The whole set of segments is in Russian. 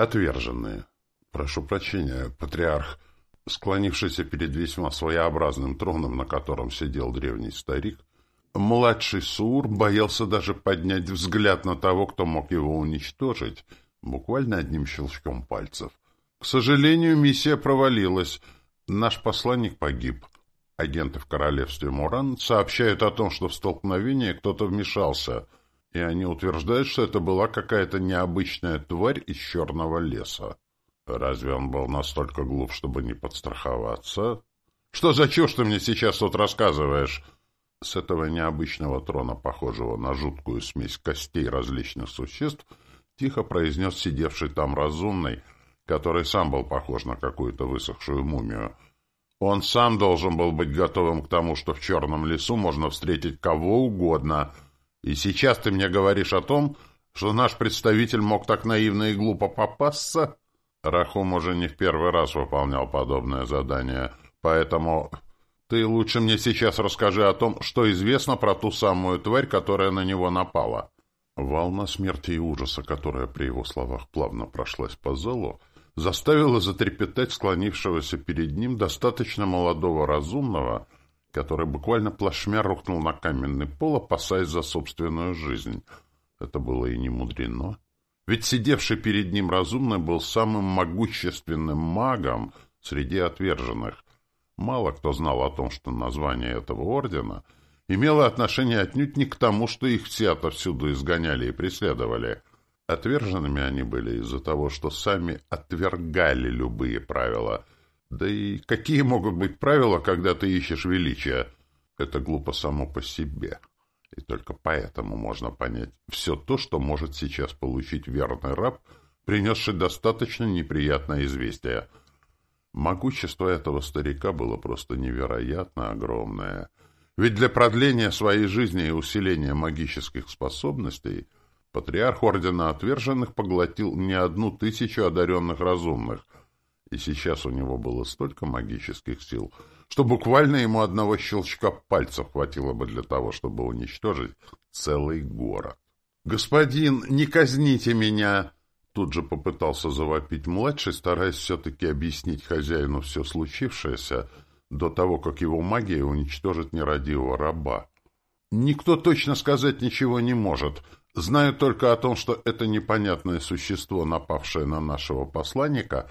Отверженные. Прошу прощения, патриарх, склонившийся перед весьма своеобразным троном, на котором сидел древний старик, младший Сур боялся даже поднять взгляд на того, кто мог его уничтожить, буквально одним щелчком пальцев. К сожалению, миссия провалилась. Наш посланник погиб. Агенты в королевстве Муран сообщают о том, что в столкновение кто-то вмешался, и они утверждают, что это была какая-то необычная тварь из черного леса. Разве он был настолько глуп, чтобы не подстраховаться? Что за чушь ты мне сейчас тут рассказываешь? С этого необычного трона, похожего на жуткую смесь костей различных существ, тихо произнес сидевший там разумный, который сам был похож на какую-то высохшую мумию — он сам должен был быть готовым к тому, что в черном лесу можно встретить кого угодно. И сейчас ты мне говоришь о том, что наш представитель мог так наивно и глупо попасться? Рахум уже не в первый раз выполнял подобное задание, поэтому ты лучше мне сейчас расскажи о том, что известно про ту самую тварь, которая на него напала. Волна смерти и ужаса, которая при его словах плавно прошлась по залу, заставило затрепетать склонившегося перед ним достаточно молодого разумного, который буквально плашмя рухнул на каменный пол, опасаясь за собственную жизнь. Это было и не мудрено. Ведь сидевший перед ним разумный был самым могущественным магом среди отверженных. Мало кто знал о том, что название этого ордена имело отношение отнюдь не к тому, что их все отовсюду изгоняли и преследовали — Отверженными они были из-за того, что сами отвергали любые правила. Да и какие могут быть правила, когда ты ищешь величия? Это глупо само по себе. И только поэтому можно понять все то, что может сейчас получить верный раб, принесший достаточно неприятное известие. Могущество этого старика было просто невероятно огромное. Ведь для продления своей жизни и усиления магических способностей – Патриарх Ордена Отверженных поглотил не одну тысячу одаренных разумных, и сейчас у него было столько магических сил, что буквально ему одного щелчка пальцев хватило бы для того, чтобы уничтожить целый город. «Господин, не казните меня!» Тут же попытался завопить младший, стараясь все-таки объяснить хозяину все случившееся до того, как его магия уничтожит нерадивого раба. «Никто точно сказать ничего не может», Знаю только о том, что это непонятное существо, напавшее на нашего посланника,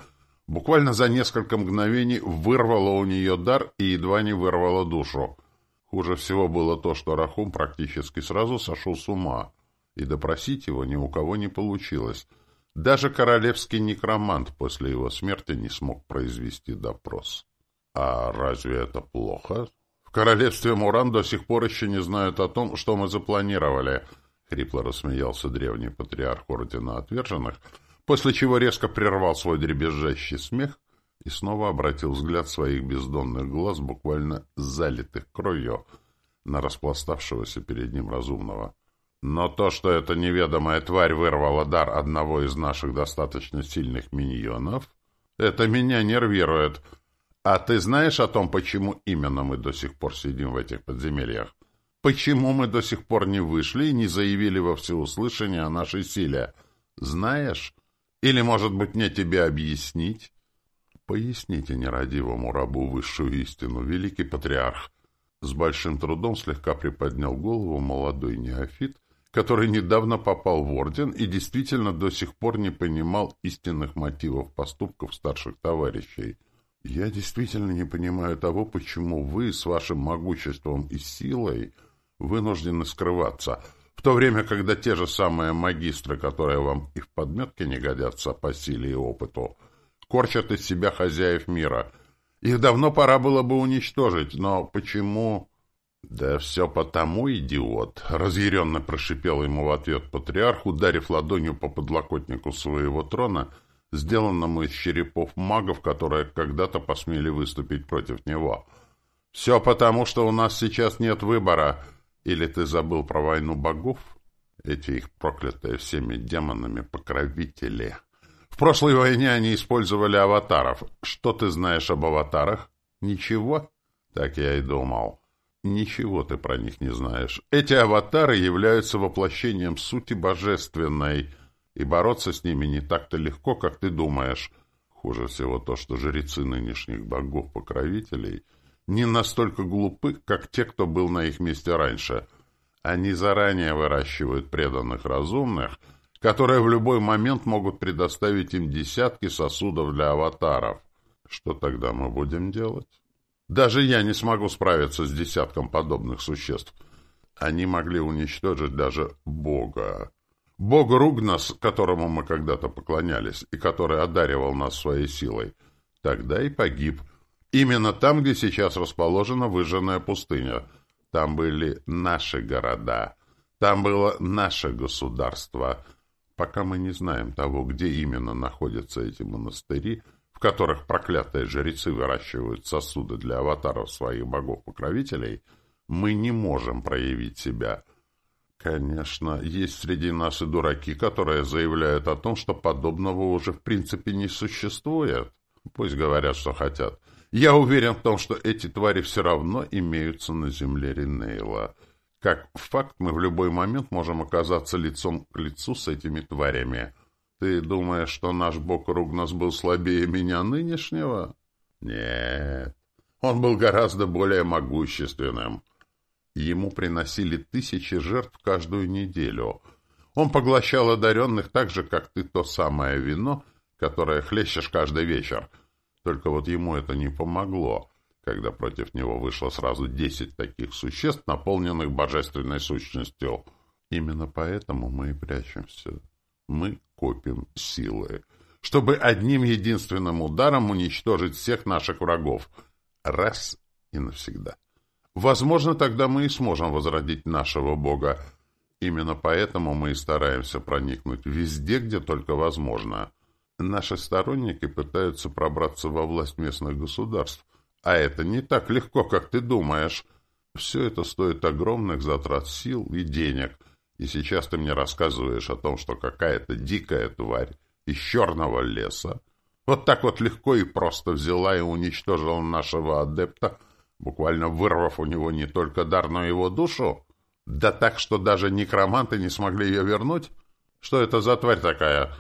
буквально за несколько мгновений вырвало у нее дар и едва не вырвало душу. Хуже всего было то, что Рахум практически сразу сошел с ума, и допросить его ни у кого не получилось. Даже королевский некромант после его смерти не смог произвести допрос. А разве это плохо? В королевстве Муран до сих пор еще не знают о том, что мы запланировали —— хрипло рассмеялся древний патриарх Ордена Отверженных, после чего резко прервал свой дребезжащий смех и снова обратил взгляд своих бездонных глаз, буквально залитых кровью, на распластавшегося перед ним разумного. Но то, что эта неведомая тварь вырвала дар одного из наших достаточно сильных миньонов, это меня нервирует. А ты знаешь о том, почему именно мы до сих пор сидим в этих подземельях? Почему мы до сих пор не вышли и не заявили во всеуслышание о нашей силе? Знаешь? Или, может быть, мне тебе объяснить? Поясните нерадивому рабу высшую истину, великий патриарх. С большим трудом слегка приподнял голову молодой неофит, который недавно попал в орден и действительно до сих пор не понимал истинных мотивов поступков старших товарищей. Я действительно не понимаю того, почему вы с вашим могуществом и силой вынуждены скрываться, в то время, когда те же самые магистры, которые вам и в подметке не годятся по силе и опыту, корчат из себя хозяев мира. Их давно пора было бы уничтожить, но почему... «Да все потому, идиот!» — разъяренно прошипел ему в ответ патриарх, ударив ладонью по подлокотнику своего трона, сделанному из черепов магов, которые когда-то посмели выступить против него. «Все потому, что у нас сейчас нет выбора. Или ты забыл про войну богов? Эти их проклятые всеми демонами покровители. В прошлой войне они использовали аватаров. Что ты знаешь об аватарах? Ничего? Так я и думал. Ничего ты про них не знаешь. Эти аватары являются воплощением сути божественной, и бороться с ними не так-то легко, как ты думаешь. Хуже всего то, что жрецы нынешних богов-покровителей не настолько глупы, как те, кто был на их месте раньше. Они заранее выращивают преданных разумных, которые в любой момент могут предоставить им десятки сосудов для аватаров. Что тогда мы будем делать? Даже я не смогу справиться с десятком подобных существ. Они могли уничтожить даже Бога. Бог Ругнас, которому мы когда-то поклонялись, и который одаривал нас своей силой, тогда и погиб. Именно там, где сейчас расположена выжженная пустыня. Там были наши города. Там было наше государство. Пока мы не знаем того, где именно находятся эти монастыри, в которых проклятые жрецы выращивают сосуды для аватаров своих богов-покровителей, мы не можем проявить себя — Конечно, есть среди нас и дураки, которые заявляют о том, что подобного уже в принципе не существует. Пусть говорят, что хотят. Я уверен в том, что эти твари все равно имеются на земле Ринейла. Как факт, мы в любой момент можем оказаться лицом к лицу с этими тварями. Ты думаешь, что наш бог Ругнас был слабее меня нынешнего? Нет. Он был гораздо более могущественным. Ему приносили тысячи жертв каждую неделю. Он поглощал одаренных так же, как ты то самое вино, которое хлещешь каждый вечер. Только вот ему это не помогло, когда против него вышло сразу десять таких существ, наполненных божественной сущностью. Именно поэтому мы и прячемся. Мы копим силы, чтобы одним единственным ударом уничтожить всех наших врагов. Раз и навсегда. Возможно, тогда мы и сможем возродить нашего Бога. Именно поэтому мы и стараемся проникнуть везде, где только возможно. Наши сторонники пытаются пробраться во власть местных государств, а это не так легко, как ты думаешь. Все это стоит огромных затрат сил и денег. И сейчас ты мне рассказываешь о том, что какая-то дикая тварь из черного леса вот так вот легко и просто взяла и уничтожила нашего адепта, буквально вырвав у него не только дар, но и его душу? Да так, что даже некроманты не смогли ее вернуть? Что это за тварь такая?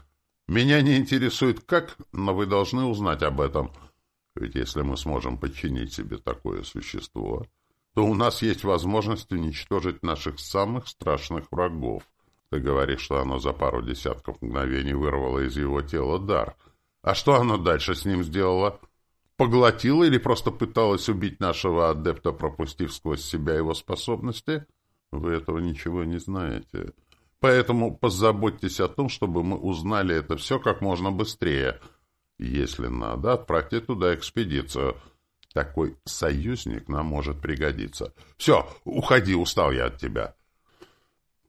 Меня не интересует как, но вы должны узнать об этом. Ведь если мы сможем подчинить себе такое существо, то у нас есть возможность уничтожить наших самых страшных врагов. Ты говоришь, что оно за пару десятков мгновений вырвало из его тела дар. А что оно дальше с ним сделало? Поглотила или просто пыталась убить нашего адепта, пропустив сквозь себя его способности? Вы этого ничего не знаете. Поэтому позаботьтесь о том, чтобы мы узнали это все как можно быстрее. Если надо, отправьте туда экспедицию. Такой союзник нам может пригодиться. Все, уходи, устал я от тебя.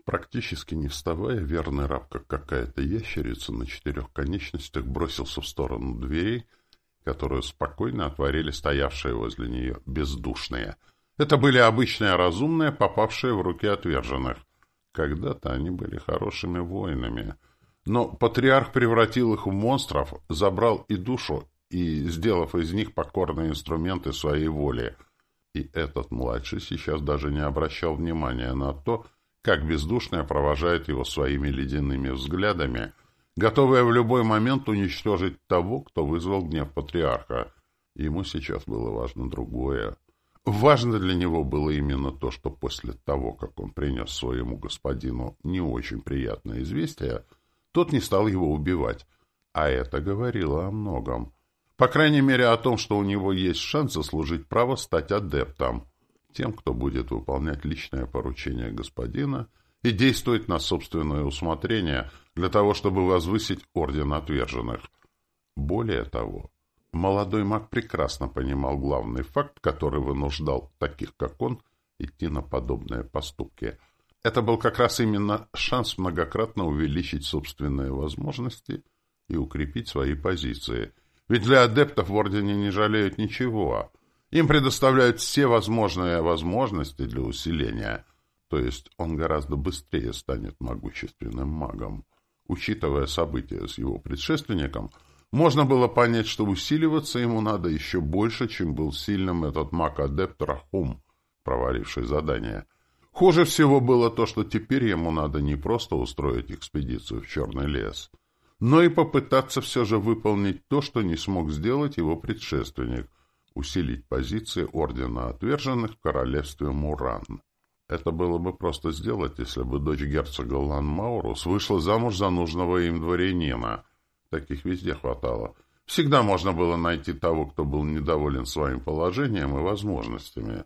Практически не вставая, верный раб, как какая-то ящерица на четырех конечностях, бросился в сторону дверей, которую спокойно отворили стоявшие возле нее бездушные. Это были обычные разумные, попавшие в руки отверженных. Когда-то они были хорошими воинами. Но патриарх превратил их в монстров, забрал и душу, и, сделав из них покорные инструменты своей воли. И этот младший сейчас даже не обращал внимания на то, как бездушная провожает его своими ледяными взглядами, готовая в любой момент уничтожить того, кто вызвал гнев патриарха. Ему сейчас было важно другое. Важно для него было именно то, что после того, как он принес своему господину не очень приятное известие, тот не стал его убивать. А это говорило о многом. По крайней мере, о том, что у него есть шанс заслужить право стать адептом, тем, кто будет выполнять личное поручение господина и действовать на собственное усмотрение для того, чтобы возвысить орден отверженных. Более того, молодой маг прекрасно понимал главный факт, который вынуждал таких, как он, идти на подобные поступки. Это был как раз именно шанс многократно увеличить собственные возможности и укрепить свои позиции. Ведь для адептов в Ордене не жалеют ничего. Им предоставляют все возможные возможности для усиления – то есть он гораздо быстрее станет могущественным магом. Учитывая события с его предшественником, можно было понять, что усиливаться ему надо еще больше, чем был сильным этот маг-адепт Рахум, проваливший задание. Хуже всего было то, что теперь ему надо не просто устроить экспедицию в Черный лес, но и попытаться все же выполнить то, что не смог сделать его предшественник — усилить позиции Ордена Отверженных в королевстве Муран. Это было бы просто сделать, если бы дочь герцога Лан-Маурус вышла замуж за нужного им дворянина. Таких везде хватало. Всегда можно было найти того, кто был недоволен своим положением и возможностями.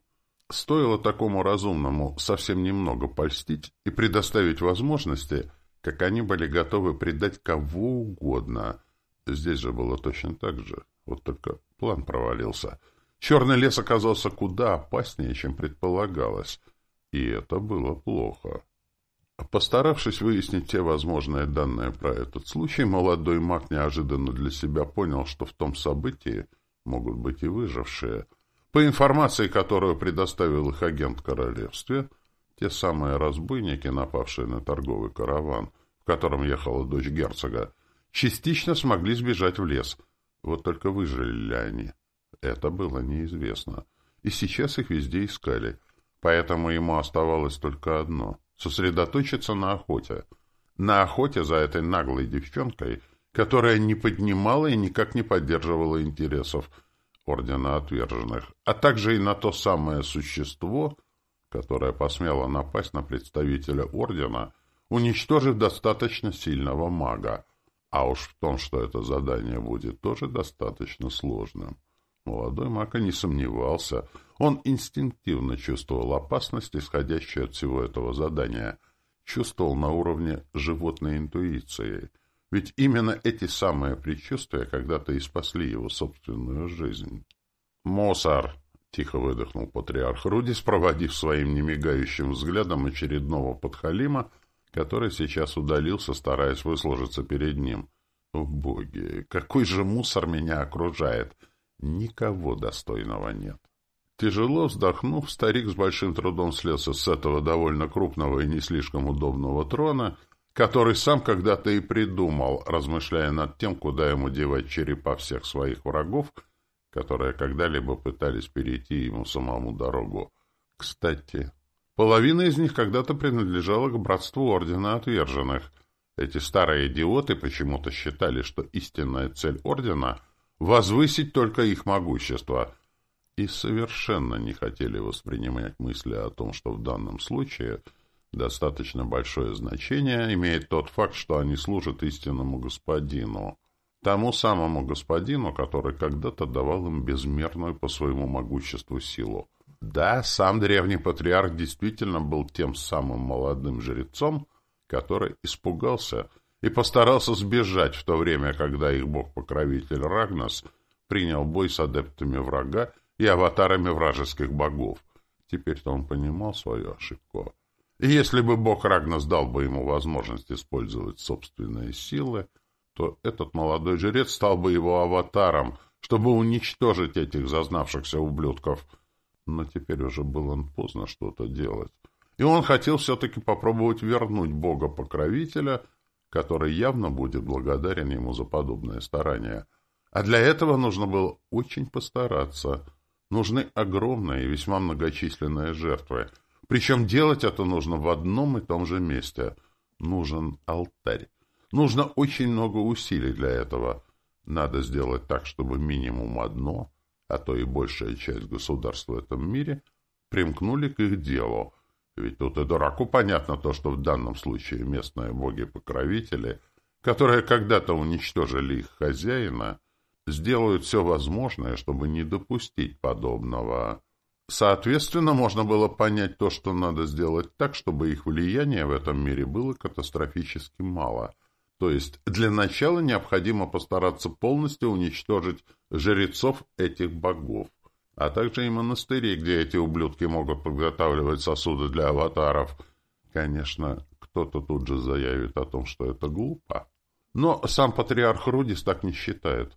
Стоило такому разумному совсем немного польстить и предоставить возможности, как они были готовы предать кого угодно. Здесь же было точно так же. Вот только план провалился. Черный лес оказался куда опаснее, чем предполагалось — и это было плохо. Постаравшись выяснить те возможные данные про этот случай, молодой маг неожиданно для себя понял, что в том событии могут быть и выжившие. По информации, которую предоставил их агент в королевстве, те самые разбойники, напавшие на торговый караван, в котором ехала дочь герцога, частично смогли сбежать в лес. Вот только выжили ли они? Это было неизвестно. И сейчас их везде искали — Поэтому ему оставалось только одно — сосредоточиться на охоте. На охоте за этой наглой девчонкой, которая не поднимала и никак не поддерживала интересов Ордена Отверженных, а также и на то самое существо, которое посмело напасть на представителя Ордена, уничтожив достаточно сильного мага. А уж в том, что это задание будет тоже достаточно сложным. Молодой Мака не сомневался. Он инстинктивно чувствовал опасность, исходящую от всего этого задания. Чувствовал на уровне животной интуиции. Ведь именно эти самые предчувствия когда-то и спасли его собственную жизнь. «Мусор!» — тихо выдохнул патриарх Рудис, проводив своим немигающим взглядом очередного подхалима, который сейчас удалился, стараясь выслужиться перед ним. «О, боги! Какой же мусор меня окружает!» Никого достойного нет. Тяжело вздохнув, старик с большим трудом слез с этого довольно крупного и не слишком удобного трона, который сам когда-то и придумал, размышляя над тем, куда ему девать черепа всех своих врагов, которые когда-либо пытались перейти ему самому дорогу. Кстати, половина из них когда-то принадлежала к братству Ордена Отверженных. Эти старые идиоты почему-то считали, что истинная цель Ордена — возвысить только их могущество, и совершенно не хотели воспринимать мысли о том, что в данном случае достаточно большое значение имеет тот факт, что они служат истинному господину, тому самому господину, который когда-то давал им безмерную по своему могуществу силу. Да, сам древний патриарх действительно был тем самым молодым жрецом, который испугался – и постарался сбежать в то время, когда их бог-покровитель Рагнас принял бой с адептами врага и аватарами вражеских богов. Теперь-то он понимал свою ошибку. И если бы бог Рагнас дал бы ему возможность использовать собственные силы, то этот молодой жрец стал бы его аватаром, чтобы уничтожить этих зазнавшихся ублюдков. Но теперь уже было поздно что-то делать. И он хотел все-таки попробовать вернуть бога-покровителя — который явно будет благодарен ему за подобное старание. А для этого нужно было очень постараться. Нужны огромные и весьма многочисленные жертвы. Причем делать это нужно в одном и том же месте. Нужен алтарь. Нужно очень много усилий для этого. Надо сделать так, чтобы минимум одно, а то и большая часть государств в этом мире примкнули к их делу — ведь тут и дураку понятно то, что в данном случае местные боги-покровители, которые когда-то уничтожили их хозяина, сделают все возможное, чтобы не допустить подобного. Соответственно, можно было понять то, что надо сделать так, чтобы их влияние в этом мире было катастрофически мало. То есть для начала необходимо постараться полностью уничтожить жрецов этих богов а также и монастыри, где эти ублюдки могут подготавливать сосуды для аватаров. Конечно, кто-то тут же заявит о том, что это глупо. Но сам патриарх Рудис так не считает.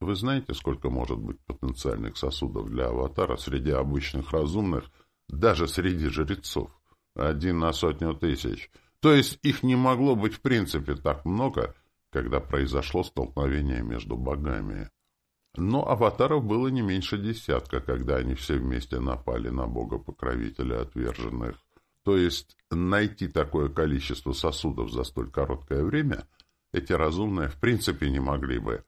Вы знаете, сколько может быть потенциальных сосудов для аватара среди обычных разумных, даже среди жрецов? Один на сотню тысяч. То есть их не могло быть в принципе так много, когда произошло столкновение между богами. Но аватаров было не меньше десятка, когда они все вместе напали на бога-покровителя отверженных. То есть найти такое количество сосудов за столь короткое время эти разумные в принципе не могли бы.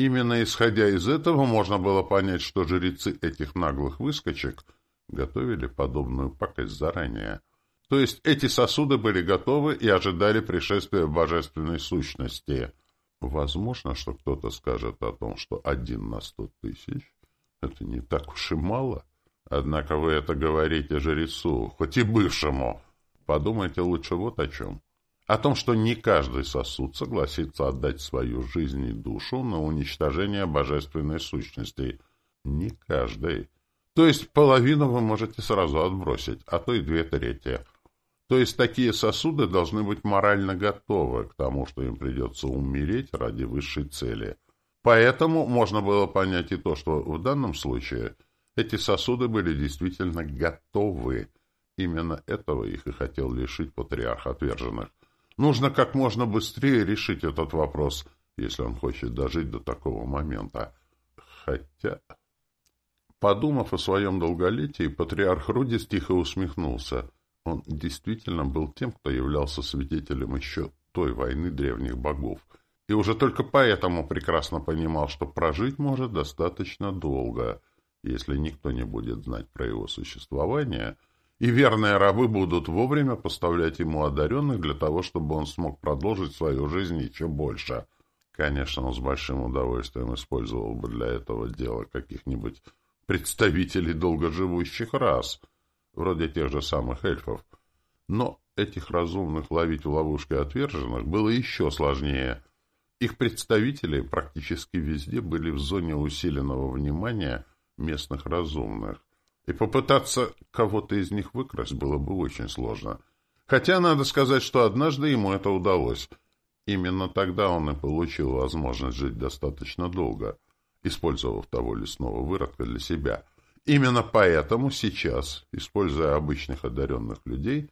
Именно исходя из этого можно было понять, что жрецы этих наглых выскочек готовили подобную пакость заранее. То есть эти сосуды были готовы и ожидали пришествия божественной сущности. Возможно, что кто-то скажет о том, что один на сто тысяч — это не так уж и мало. Однако вы это говорите жрецу, хоть и бывшему. Подумайте лучше вот о чем о том, что не каждый сосуд согласится отдать свою жизнь и душу на уничтожение божественной сущности. Не каждый. То есть половину вы можете сразу отбросить, а то и две трети. То есть такие сосуды должны быть морально готовы к тому, что им придется умереть ради высшей цели. Поэтому можно было понять и то, что в данном случае эти сосуды были действительно готовы. Именно этого их и хотел лишить патриарх отверженных. Нужно как можно быстрее решить этот вопрос, если он хочет дожить до такого момента. Хотя... Подумав о своем долголетии, патриарх Рудис тихо усмехнулся. Он действительно был тем, кто являлся свидетелем еще той войны древних богов, и уже только поэтому прекрасно понимал, что прожить может достаточно долго, если никто не будет знать про его существование — и верные рабы будут вовремя поставлять ему одаренных для того, чтобы он смог продолжить свою жизнь еще больше. Конечно, он с большим удовольствием использовал бы для этого дела каких-нибудь представителей долгоживущих рас, вроде тех же самых эльфов. Но этих разумных ловить в ловушке отверженных было еще сложнее. Их представители практически везде были в зоне усиленного внимания местных разумных и попытаться кого-то из них выкрасть было бы очень сложно. Хотя надо сказать, что однажды ему это удалось. Именно тогда он и получил возможность жить достаточно долго, использовав того лесного выродка для себя. Именно поэтому сейчас, используя обычных одаренных людей,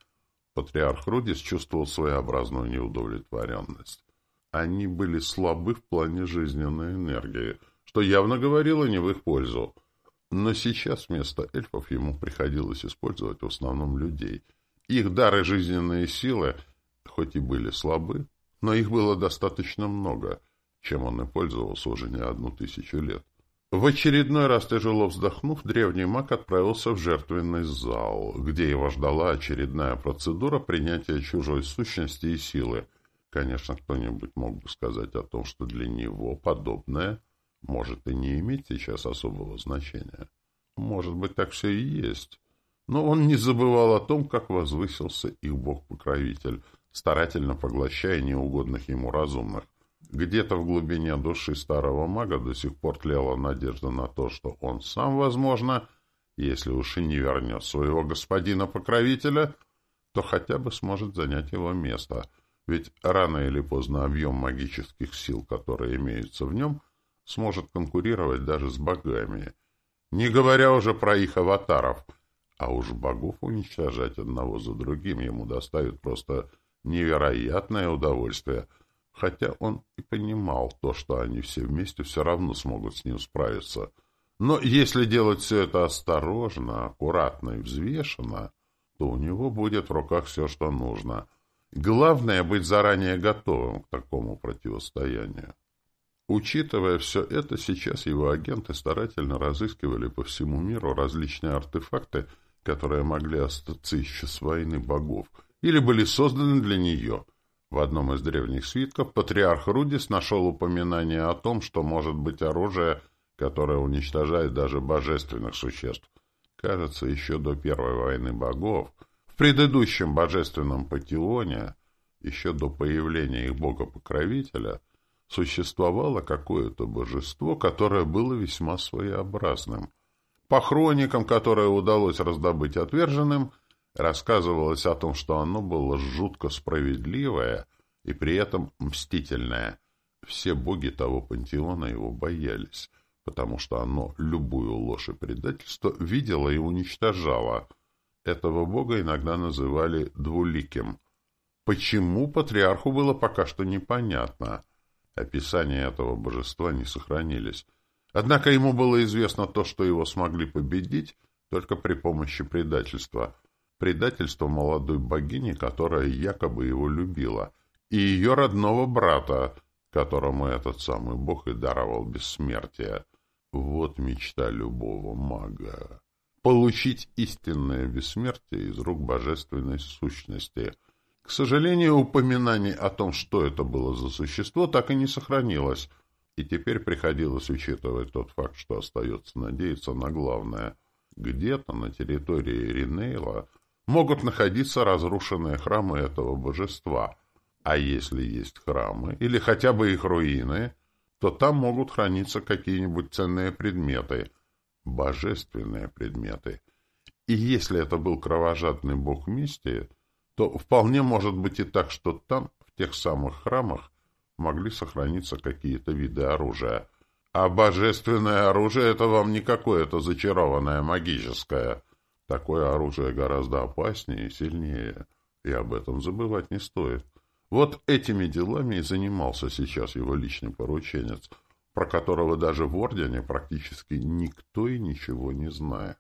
патриарх Рудис чувствовал своеобразную неудовлетворенность. Они были слабы в плане жизненной энергии, что явно говорило не в их пользу — но сейчас вместо эльфов ему приходилось использовать в основном людей. Их дары жизненные силы, хоть и были слабы, но их было достаточно много, чем он и пользовался уже не одну тысячу лет. В очередной раз тяжело вздохнув, древний маг отправился в жертвенный зал, где его ждала очередная процедура принятия чужой сущности и силы. Конечно, кто-нибудь мог бы сказать о том, что для него подобное может и не иметь сейчас особого значения. Может быть, так все и есть. Но он не забывал о том, как возвысился их бог-покровитель, старательно поглощая неугодных ему разумных. Где-то в глубине души старого мага до сих пор тлела надежда на то, что он сам, возможно, если уж и не вернет своего господина-покровителя, то хотя бы сможет занять его место. Ведь рано или поздно объем магических сил, которые имеются в нем, сможет конкурировать даже с богами, не говоря уже про их аватаров. А уж богов уничтожать одного за другим ему доставит просто невероятное удовольствие, хотя он и понимал то, что они все вместе все равно смогут с ним справиться. Но если делать все это осторожно, аккуратно и взвешенно, то у него будет в руках все, что нужно. Главное — быть заранее готовым к такому противостоянию. Учитывая все это, сейчас его агенты старательно разыскивали по всему миру различные артефакты, которые могли остаться еще с войны богов, или были созданы для нее. В одном из древних свитков патриарх Рудис нашел упоминание о том, что может быть оружие, которое уничтожает даже божественных существ. Кажется, еще до Первой войны богов, в предыдущем божественном патионе, еще до появления их бога-покровителя, существовало какое-то божество, которое было весьма своеобразным. По хроникам, которые удалось раздобыть отверженным, рассказывалось о том, что оно было жутко справедливое и при этом мстительное. Все боги того пантеона его боялись, потому что оно любую ложь и предательство видело и уничтожало. Этого бога иногда называли двуликим. Почему патриарху было пока что непонятно — Описания этого божества не сохранились. Однако ему было известно то, что его смогли победить только при помощи предательства. предательство молодой богини, которая якобы его любила, и ее родного брата, которому этот самый бог и даровал бессмертие. Вот мечта любого мага. Получить истинное бессмертие из рук божественной сущности. К сожалению, упоминаний о том, что это было за существо, так и не сохранилось, и теперь приходилось учитывать тот факт, что остается надеяться на главное. Где-то на территории Ринейла могут находиться разрушенные храмы этого божества. А если есть храмы, или хотя бы их руины, то там могут храниться какие-нибудь ценные предметы, божественные предметы. И если это был кровожадный бог мести, то вполне может быть и так, что там, в тех самых храмах, могли сохраниться какие-то виды оружия. А божественное оружие — это вам не какое-то зачарованное магическое. Такое оружие гораздо опаснее и сильнее, и об этом забывать не стоит. Вот этими делами и занимался сейчас его личный порученец, про которого даже в Ордене практически никто и ничего не знает.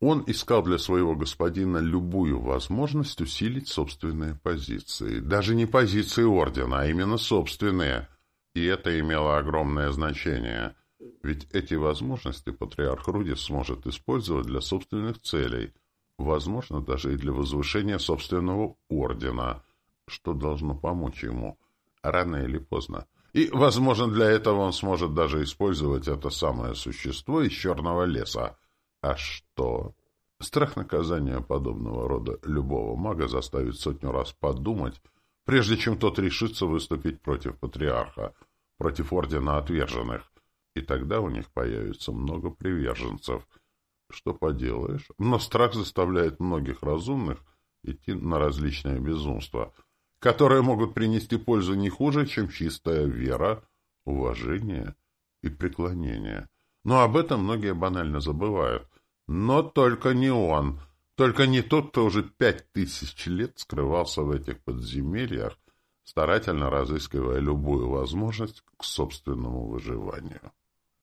Он искал для своего господина любую возможность усилить собственные позиции. Даже не позиции Ордена, а именно собственные. И это имело огромное значение. Ведь эти возможности патриарх Рудис сможет использовать для собственных целей, возможно, даже и для возвышения собственного ордена, что должно помочь ему рано или поздно. И, возможно, для этого он сможет даже использовать это самое существо из черного леса. А что? Страх наказания подобного рода любого мага заставит сотню раз подумать, прежде чем тот решится выступить против патриарха, против ордена отверженных, и тогда у них появится много приверженцев. Что поделаешь? Но страх заставляет многих разумных идти на различные безумства, которые могут принести пользу не хуже, чем чистая вера, уважение и преклонение. Но об этом многие банально забывают. Но только не он. Только не тот, кто уже пять тысяч лет скрывался в этих подземельях, старательно разыскивая любую возможность к собственному выживанию.